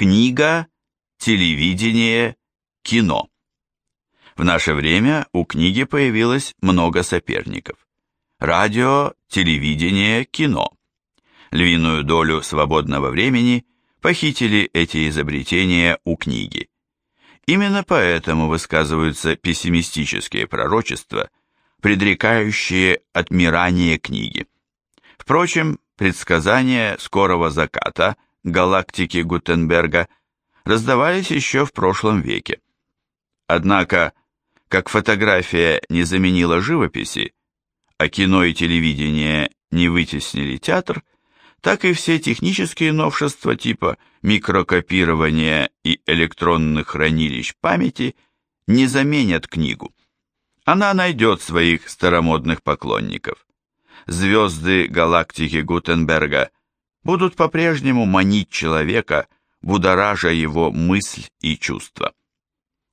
Книга, телевидение, кино. В наше время у книги появилось много соперников. Радио, телевидение, кино. Львиную долю свободного времени похитили эти изобретения у книги. Именно поэтому высказываются пессимистические пророчества, предрекающие отмирание книги. Впрочем, предсказания скорого заката галактики Гутенберга раздавались еще в прошлом веке. Однако, как фотография не заменила живописи, а кино и телевидение не вытеснили театр, так и все технические новшества типа микрокопирования и электронных хранилищ памяти не заменят книгу. Она найдет своих старомодных поклонников. Звезды галактики Гутенберга будут по-прежнему манить человека, будоража его мысль и чувства.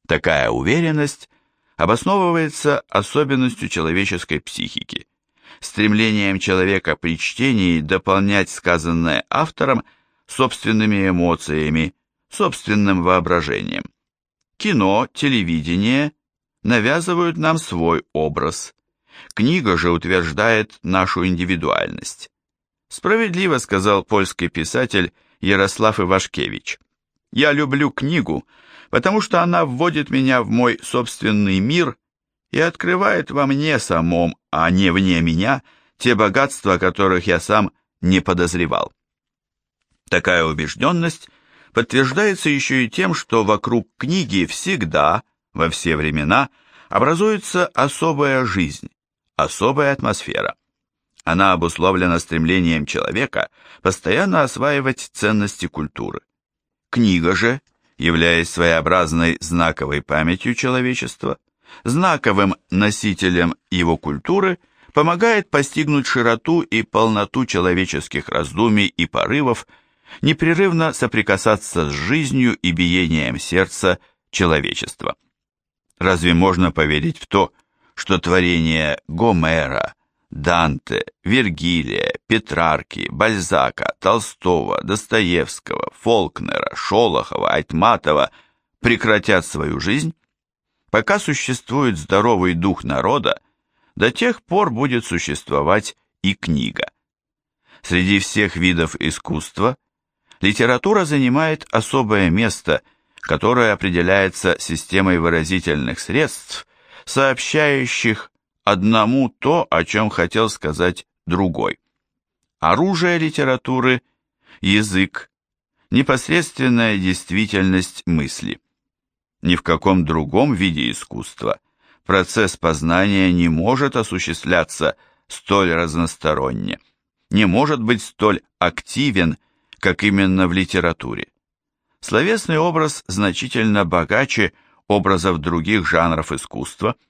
Такая уверенность обосновывается особенностью человеческой психики, стремлением человека при чтении дополнять сказанное автором собственными эмоциями, собственным воображением. Кино, телевидение навязывают нам свой образ. Книга же утверждает нашу индивидуальность. Справедливо сказал польский писатель Ярослав Ивашкевич. «Я люблю книгу, потому что она вводит меня в мой собственный мир и открывает во мне самом, а не вне меня, те богатства, которых я сам не подозревал». Такая убежденность подтверждается еще и тем, что вокруг книги всегда, во все времена, образуется особая жизнь, особая атмосфера. Она обусловлена стремлением человека постоянно осваивать ценности культуры. Книга же, являясь своеобразной знаковой памятью человечества, знаковым носителем его культуры, помогает постигнуть широту и полноту человеческих раздумий и порывов, непрерывно соприкасаться с жизнью и биением сердца человечества. Разве можно поверить в то, что творения Гомера, Данте, Вергилия, Петрарки, Бальзака, Толстого, Достоевского, Фолкнера, Шолохова, Айтматова прекратят свою жизнь? Пока существует здоровый дух народа, до тех пор будет существовать и книга. Среди всех видов искусства литература занимает особое место, которое определяется системой выразительных средств, сообщающих одному то, о чем хотел сказать другой. Оружие литературы – язык, непосредственная действительность мысли. Ни в каком другом виде искусства процесс познания не может осуществляться столь разносторонне, не может быть столь активен, как именно в литературе. Словесный образ значительно богаче образов других жанров искусства –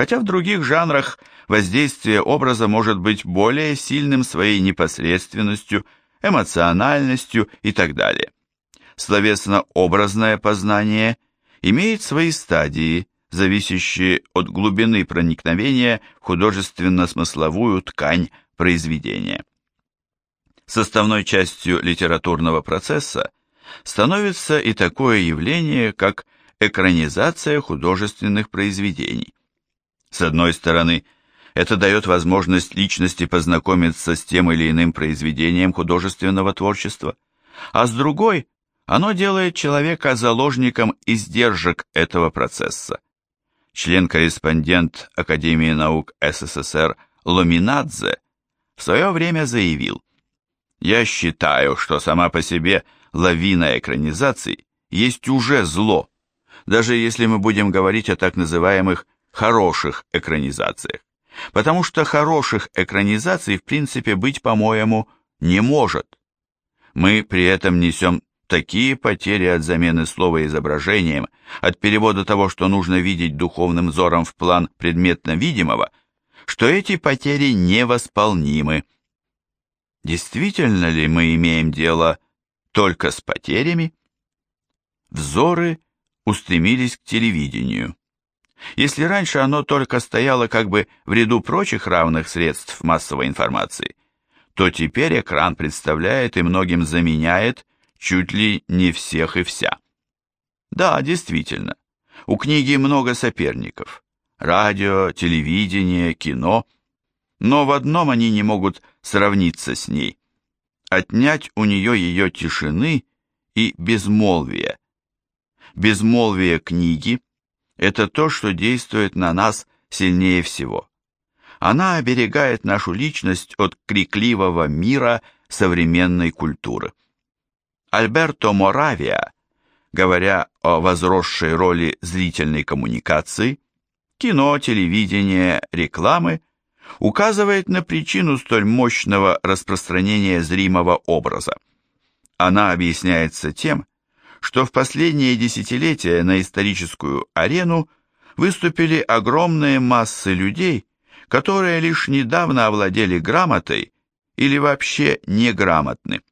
хотя в других жанрах воздействие образа может быть более сильным своей непосредственностью, эмоциональностью и так далее. Словесно-образное познание имеет свои стадии, зависящие от глубины проникновения в художественно-смысловую ткань произведения. Составной частью литературного процесса становится и такое явление, как экранизация художественных произведений. С одной стороны, это дает возможность личности познакомиться с тем или иным произведением художественного творчества, а с другой, оно делает человека заложником издержек этого процесса. Член-корреспондент Академии наук СССР Ломинадзе в свое время заявил, «Я считаю, что сама по себе лавина экранизаций есть уже зло, даже если мы будем говорить о так называемых хороших экранизациях, потому что хороших экранизаций в принципе быть, по-моему, не может. Мы при этом несем такие потери от замены слова изображением, от перевода того, что нужно видеть духовным взором в план предметно видимого, что эти потери невосполнимы. Действительно ли мы имеем дело только с потерями? Взоры устремились к телевидению. Если раньше оно только стояло как бы в ряду прочих равных средств массовой информации, то теперь экран представляет и многим заменяет чуть ли не всех и вся. Да, действительно, у книги много соперников. Радио, телевидение, кино. Но в одном они не могут сравниться с ней. Отнять у нее ее тишины и безмолвия. Безмолвие книги – это то, что действует на нас сильнее всего. Она оберегает нашу личность от крикливого мира современной культуры. Альберто Моравия, говоря о возросшей роли зрительной коммуникации, кино, телевидения, рекламы, указывает на причину столь мощного распространения зримого образа. Она объясняется тем, что в последние десятилетия на историческую арену выступили огромные массы людей, которые лишь недавно овладели грамотой или вообще неграмотны.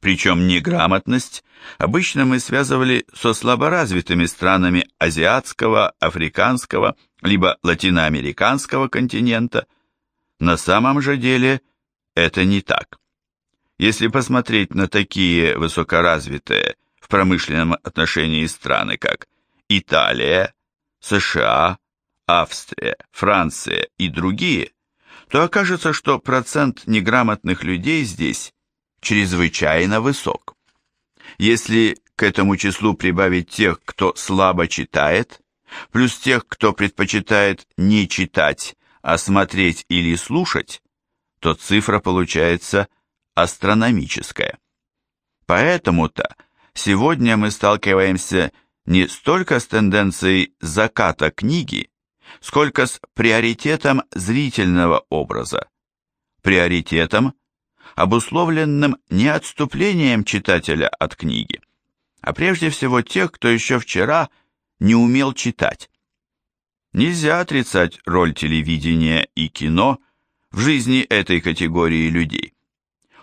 Причем неграмотность обычно мы связывали со слаборазвитыми странами азиатского, африканского, либо латиноамериканского континента. На самом же деле это не так. Если посмотреть на такие высокоразвитые промышленном отношении страны, как Италия, США, Австрия, Франция и другие, то окажется, что процент неграмотных людей здесь чрезвычайно высок. Если к этому числу прибавить тех, кто слабо читает, плюс тех, кто предпочитает не читать, а смотреть или слушать, то цифра получается астрономическая. Поэтому-то сегодня мы сталкиваемся не столько с тенденцией заката книги, сколько с приоритетом зрительного образа, приоритетом, обусловленным не отступлением читателя от книги, а прежде всего тех, кто еще вчера не умел читать. Нельзя отрицать роль телевидения и кино в жизни этой категории людей.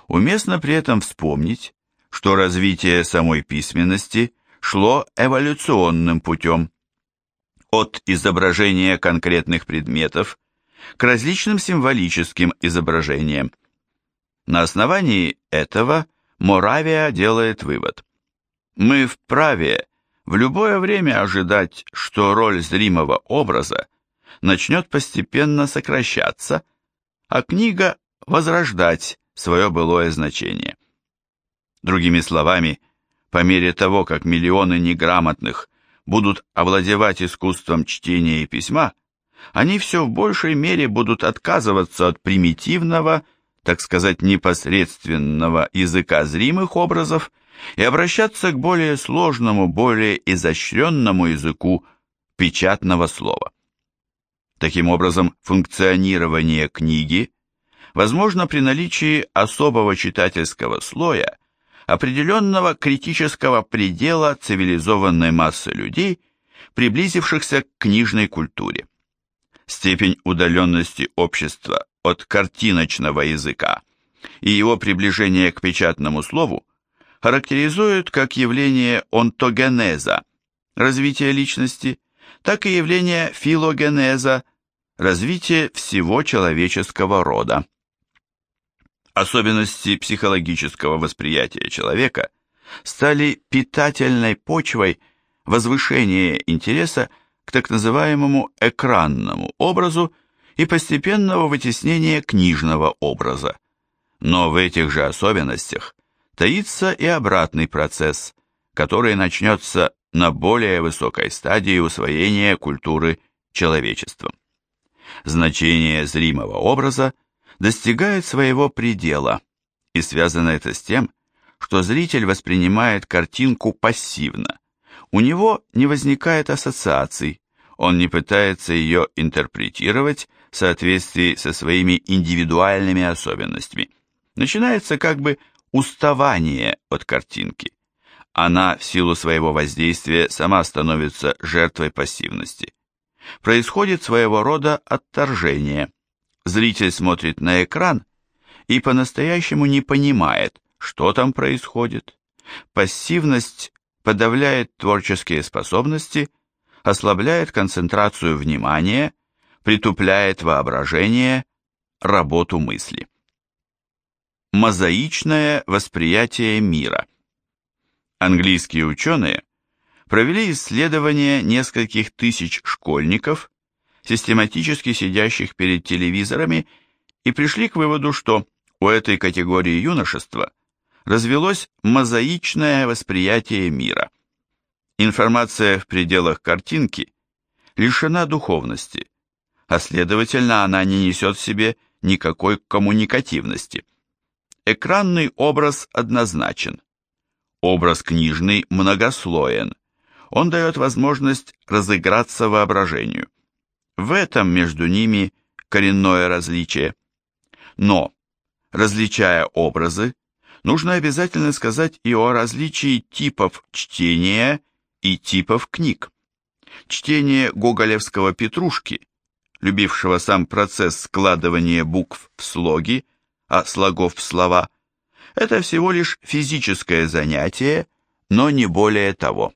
Уместно при этом вспомнить, что развитие самой письменности шло эволюционным путем. От изображения конкретных предметов к различным символическим изображениям. На основании этого Моравия делает вывод. Мы вправе в любое время ожидать, что роль зримого образа начнет постепенно сокращаться, а книга возрождать свое былое значение. Другими словами, по мере того, как миллионы неграмотных будут овладевать искусством чтения и письма, они все в большей мере будут отказываться от примитивного, так сказать, непосредственного языка зримых образов и обращаться к более сложному, более изощренному языку печатного слова. Таким образом, функционирование книги возможно при наличии особого читательского слоя, определенного критического предела цивилизованной массы людей, приблизившихся к книжной культуре. Степень удаленности общества от картиночного языка и его приближение к печатному слову характеризуют как явление онтогенеза, развития личности, так и явление филогенеза, развития всего человеческого рода. Особенности психологического восприятия человека стали питательной почвой возвышения интереса к так называемому экранному образу и постепенного вытеснения книжного образа. Но в этих же особенностях таится и обратный процесс, который начнется на более высокой стадии усвоения культуры человечеством. Значение зримого образа достигает своего предела, и связано это с тем, что зритель воспринимает картинку пассивно. У него не возникает ассоциаций, он не пытается ее интерпретировать в соответствии со своими индивидуальными особенностями. Начинается как бы уставание от картинки. Она в силу своего воздействия сама становится жертвой пассивности. Происходит своего рода отторжение. Зритель смотрит на экран и по-настоящему не понимает, что там происходит. Пассивность подавляет творческие способности, ослабляет концентрацию внимания притупляет воображение, работу мысли. Мозаичное восприятие мира. Английские ученые провели исследование нескольких тысяч школьников, систематически сидящих перед телевизорами, и пришли к выводу, что у этой категории юношества развелось мозаичное восприятие мира. Информация в пределах картинки лишена духовности, а следовательно она не несет в себе никакой коммуникативности. Экранный образ однозначен. Образ книжный многослоен. Он дает возможность разыграться воображению. В этом между ними коренное различие. Но, различая образы, нужно обязательно сказать и о различии типов чтения и типов книг. Чтение гоголевского «Петрушки», любившего сам процесс складывания букв в слоги, а слогов в слова, это всего лишь физическое занятие, но не более того.